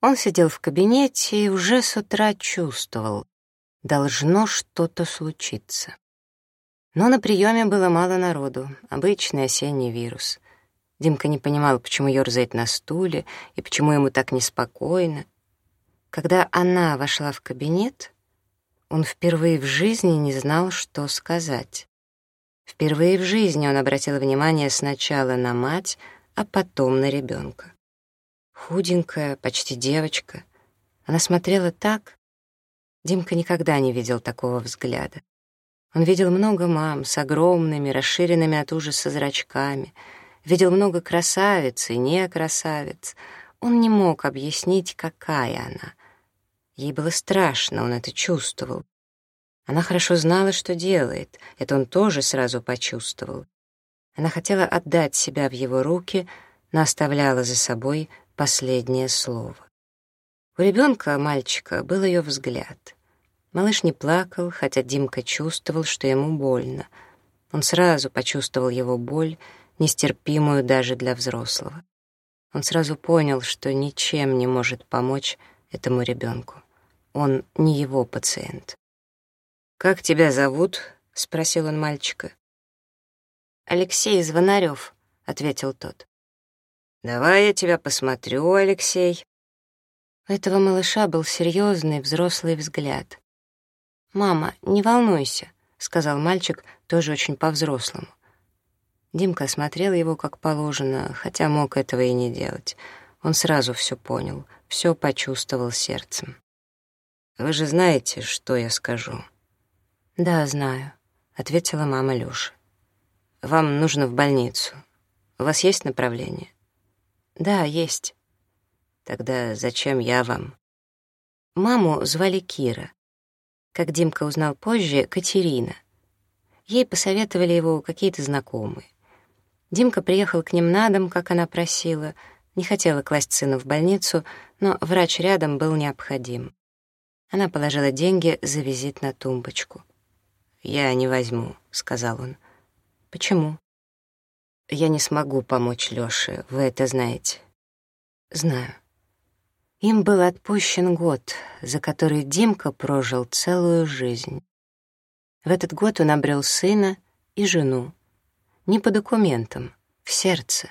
Он сидел в кабинете и уже с утра чувствовал, должно что-то случиться. Но на приеме было мало народу, обычный осенний вирус. Димка не понимал, почему ерзает на стуле и почему ему так неспокойно. Когда она вошла в кабинет, он впервые в жизни не знал, что сказать. Впервые в жизни он обратил внимание сначала на мать, а потом на ребенка худенькая, почти девочка. Она смотрела так... Димка никогда не видел такого взгляда. Он видел много мам с огромными, расширенными от ужаса зрачками, видел много красавиц и не красавиц. Он не мог объяснить, какая она. Ей было страшно, он это чувствовал. Она хорошо знала, что делает, это он тоже сразу почувствовал. Она хотела отдать себя в его руки, но оставляла за собой последнее слово. У ребенка, мальчика, был ее взгляд. Малыш не плакал, хотя Димка чувствовал, что ему больно. Он сразу почувствовал его боль, нестерпимую даже для взрослого. Он сразу понял, что ничем не может помочь этому ребенку. Он не его пациент. «Как тебя зовут?» — спросил он мальчика. «Алексей Звонарев», — ответил тот. «Давай я тебя посмотрю, Алексей». У этого малыша был серьезный взрослый взгляд. «Мама, не волнуйся», — сказал мальчик, тоже очень по-взрослому. Димка смотрел его как положено, хотя мог этого и не делать. Он сразу все понял, все почувствовал сердцем. «Вы же знаете, что я скажу?» «Да, знаю», — ответила мама Лёши. «Вам нужно в больницу. У вас есть направление?» Да, есть. Тогда зачем я вам? Маму звали Кира. Как Димка узнал позже, Катерина. Ей посоветовали его какие-то знакомые. Димка приехал к ним на дом, как она просила. Не хотела класть сына в больницу, но врач рядом был необходим. Она положила деньги за визит на тумбочку. «Я не возьму», — сказал он. «Почему?» Я не смогу помочь Лёше, вы это знаете. Знаю. Им был отпущен год, за который Димка прожил целую жизнь. В этот год он обрел сына и жену. Не по документам, в сердце.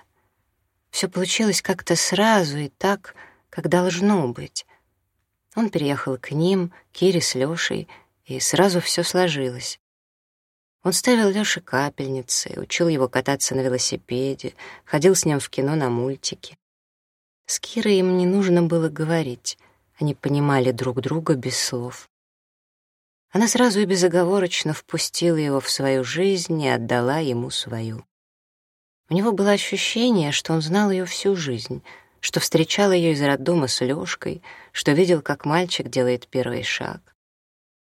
Все получилось как-то сразу и так, как должно быть. Он переехал к ним, Кире с Лёшей, и сразу все сложилось. Он ставил Лёше капельницы, учил его кататься на велосипеде, ходил с ним в кино на мультики. С Кирой им не нужно было говорить, они понимали друг друга без слов. Она сразу и безоговорочно впустила его в свою жизнь и отдала ему свою. У него было ощущение, что он знал ее всю жизнь, что встречал ее из роддома с Лёшкой, что видел, как мальчик делает первый шаг.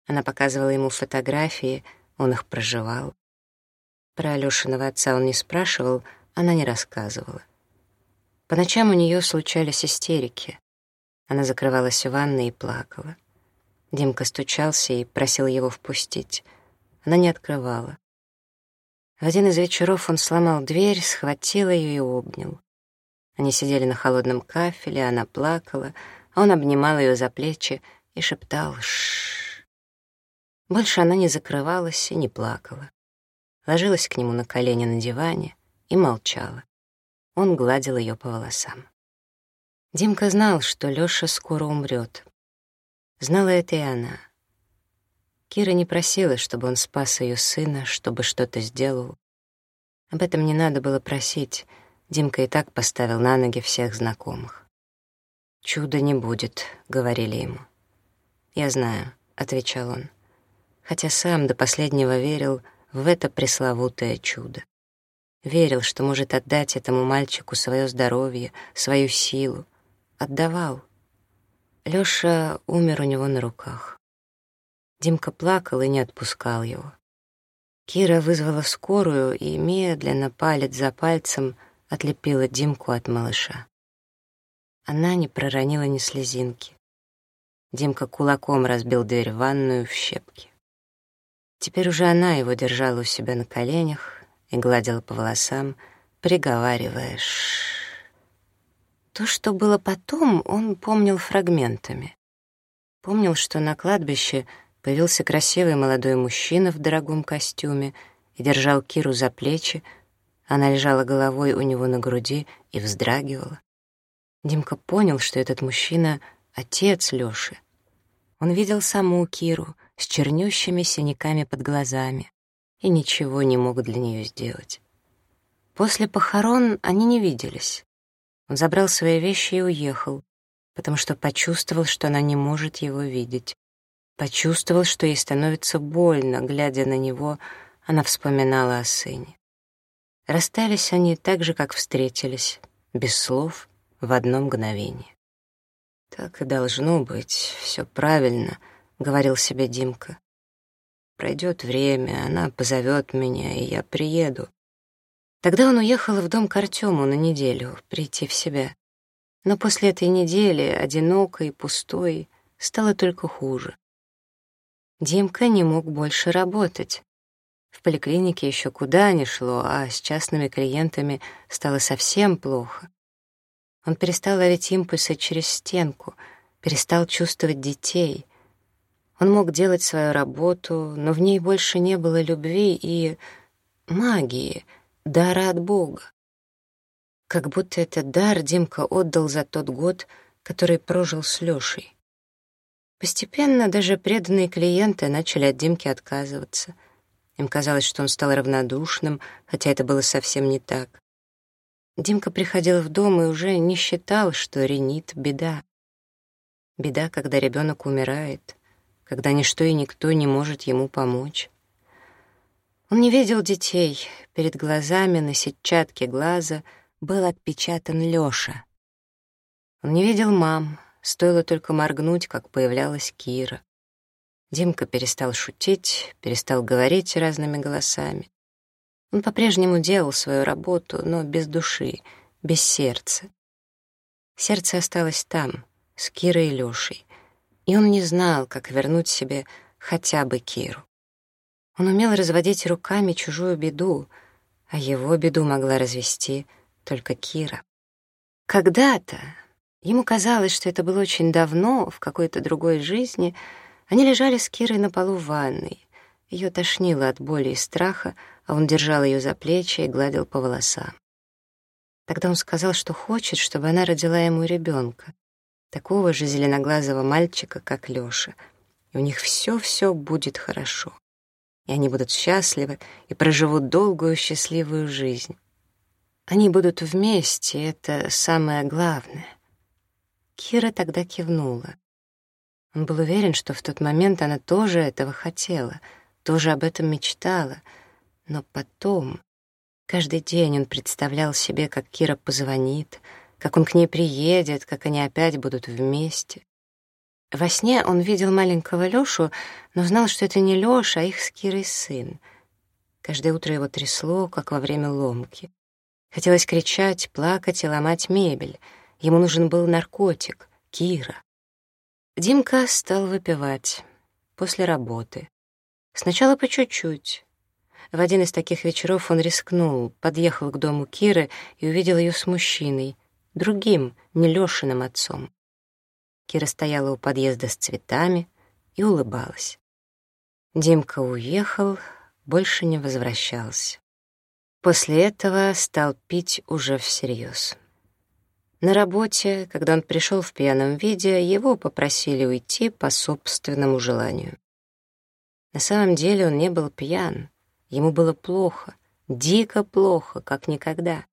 Она показывала ему фотографии — он их проживал. Про Алешиного отца он не спрашивал, она не рассказывала. По ночам у нее случались истерики. Она закрывалась в ванной и плакала. Димка стучался и просил его впустить. Она не открывала. В один из вечеров он сломал дверь, схватил ее и обнял. Они сидели на холодном кафеле, она плакала, а он обнимал ее за плечи и шептал «Шшш». Больше она не закрывалась и не плакала. Ложилась к нему на колени на диване и молчала. Он гладил ее по волосам. Димка знал, что Лёша скоро умрет. Знала это и она. Кира не просила, чтобы он спас ее сына, чтобы что-то сделал. Об этом не надо было просить. Димка и так поставил на ноги всех знакомых. «Чуда не будет», — говорили ему. «Я знаю», — отвечал он хотя сам до последнего верил в это пресловутое чудо. Верил, что может отдать этому мальчику свое здоровье, свою силу. Отдавал. Лёша умер у него на руках. Димка плакал и не отпускал его. Кира вызвала скорую и медленно, палец за пальцем, отлепила Димку от малыша. Она не проронила ни слезинки. Димка кулаком разбил дверь в ванную в щепки. Теперь уже она его держала у себя на коленях и гладила по волосам, приговаривая «ш». То, что было потом, он помнил фрагментами. Помнил, что на кладбище появился красивый молодой мужчина в дорогом костюме и держал Киру за плечи, она лежала головой у него на груди и вздрагивала. Димка понял, что этот мужчина — отец Лёши. Он видел саму Киру — с чернющими синяками под глазами, и ничего не мог для нее сделать. После похорон они не виделись. Он забрал свои вещи и уехал, потому что почувствовал, что она не может его видеть. Почувствовал, что ей становится больно, глядя на него, она вспоминала о сыне. Расстались они так же, как встретились, без слов, в одно мгновение. «Так и должно быть, все правильно», — говорил себе Димка. «Пройдет время, она позовет меня, и я приеду». Тогда он уехал в дом к Артему на неделю, прийти в себя. Но после этой недели, одинокой, пустой, стало только хуже. Димка не мог больше работать. В поликлинике еще куда ни шло, а с частными клиентами стало совсем плохо. Он перестал ловить импульсы через стенку, перестал чувствовать детей — он мог делать свою работу, но в ней больше не было любви и магии, дара от Бога. Как будто этот дар Димка отдал за тот год, который прожил с Лешей. Постепенно даже преданные клиенты начали от Димки отказываться. Им казалось, что он стал равнодушным, хотя это было совсем не так. Димка приходил в дом и уже не считал, что ренит — беда. Беда, когда ребенок умирает когда ничто и никто не может ему помочь. Он не видел детей. Перед глазами на сетчатке глаза был отпечатан Лёша. Он не видел мам. Стоило только моргнуть, как появлялась Кира. Димка перестал шутить, перестал говорить разными голосами. Он по-прежнему делал свою работу, но без души, без сердца. Сердце осталось там, с Кирой и Лёшей и он не знал, как вернуть себе хотя бы Киру. Он умел разводить руками чужую беду, а его беду могла развести только Кира. Когда-то, ему казалось, что это было очень давно, в какой-то другой жизни, они лежали с Кирой на полу ванной. Ее тошнило от боли и страха, а он держал ее за плечи и гладил по волосам. Тогда он сказал, что хочет, чтобы она родила ему ребенка такого же зеленоглазого мальчика, как Лёша. И у них все-все будет хорошо. И они будут счастливы и проживут долгую счастливую жизнь. Они будут вместе, это самое главное. Кира тогда кивнула. Он был уверен, что в тот момент она тоже этого хотела, тоже об этом мечтала. Но потом, каждый день он представлял себе, как Кира позвонит, как он к ней приедет, как они опять будут вместе. Во сне он видел маленького Лёшу, но знал, что это не Лёша, а их с Кирой сын. Каждое утро его трясло, как во время ломки. Хотелось кричать, плакать и ломать мебель. Ему нужен был наркотик, Кира. Димка стал выпивать после работы. Сначала по чуть-чуть. В один из таких вечеров он рискнул, подъехал к дому Киры и увидел ее с мужчиной — другим, не Лешиным отцом. Кира стояла у подъезда с цветами и улыбалась. Димка уехал, больше не возвращался. После этого стал пить уже всерьез. На работе, когда он пришел в пьяном виде, его попросили уйти по собственному желанию. На самом деле он не был пьян, ему было плохо, дико плохо, как никогда.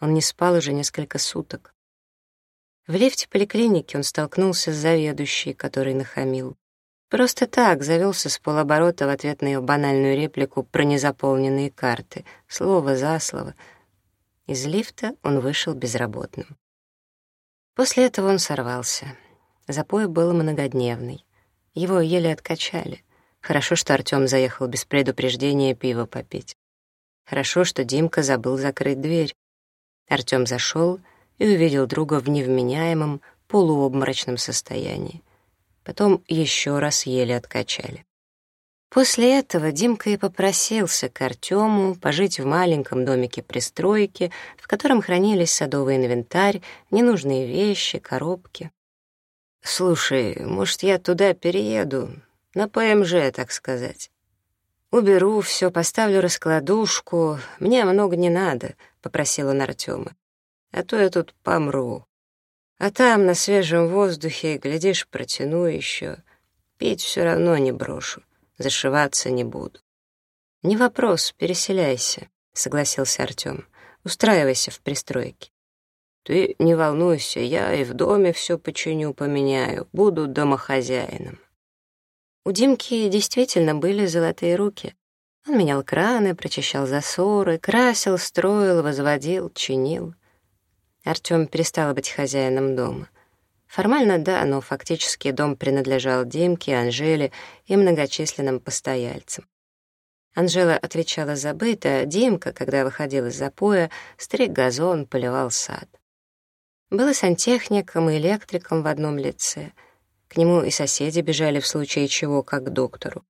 Он не спал уже несколько суток. В лифте поликлиники он столкнулся с заведующей, который нахамил. Просто так завелся с полоборота в ответ на ее банальную реплику про незаполненные карты, слово за слово. Из лифта он вышел безработным. После этого он сорвался. Запой был многодневный. Его еле откачали. Хорошо, что Артём заехал без предупреждения пиво попить. Хорошо, что Димка забыл закрыть дверь. Артем зашел и увидел друга в невменяемом, полуобморочном состоянии. Потом еще раз еле откачали. После этого Димка и попросился к Артему пожить в маленьком домике пристройки, в котором хранились садовый инвентарь, ненужные вещи, коробки. «Слушай, может, я туда перееду? На ПМЖ, так сказать. Уберу все, поставлю раскладушку, мне много не надо», попросил он Артема. «А то я тут помру. А там, на свежем воздухе, глядишь, протяну еще. Пить все равно не брошу, зашиваться не буду». «Не вопрос, переселяйся», — согласился Артем. «Устраивайся в пристройке». «Ты не волнуйся, я и в доме все починю, поменяю, буду домохозяином». У Димки действительно были золотые руки, он менял краны, прочищал засоры, красил, строил, возводил, чинил. Артём перестал быть хозяином дома. Формально да, но фактически дом принадлежал Димке, Анжеле и многочисленным постояльцам. Анжела отвечала за быт, а Димка, когда выходил из запоя, стриг газон, поливал сад. Был сантехником, и электриком в одном лице. К нему и соседи бежали в случае чего, как к доктору.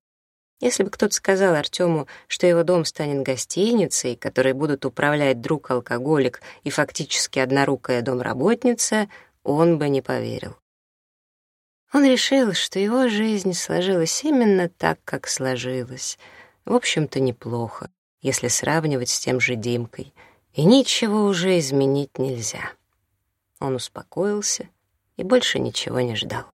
Если бы кто-то сказал Артему, что его дом станет гостиницей, которой будут управлять друг-алкоголик и фактически однорукая домработница, он бы не поверил. Он решил, что его жизнь сложилась именно так, как сложилась. В общем-то, неплохо, если сравнивать с тем же Димкой. И ничего уже изменить нельзя. Он успокоился и больше ничего не ждал.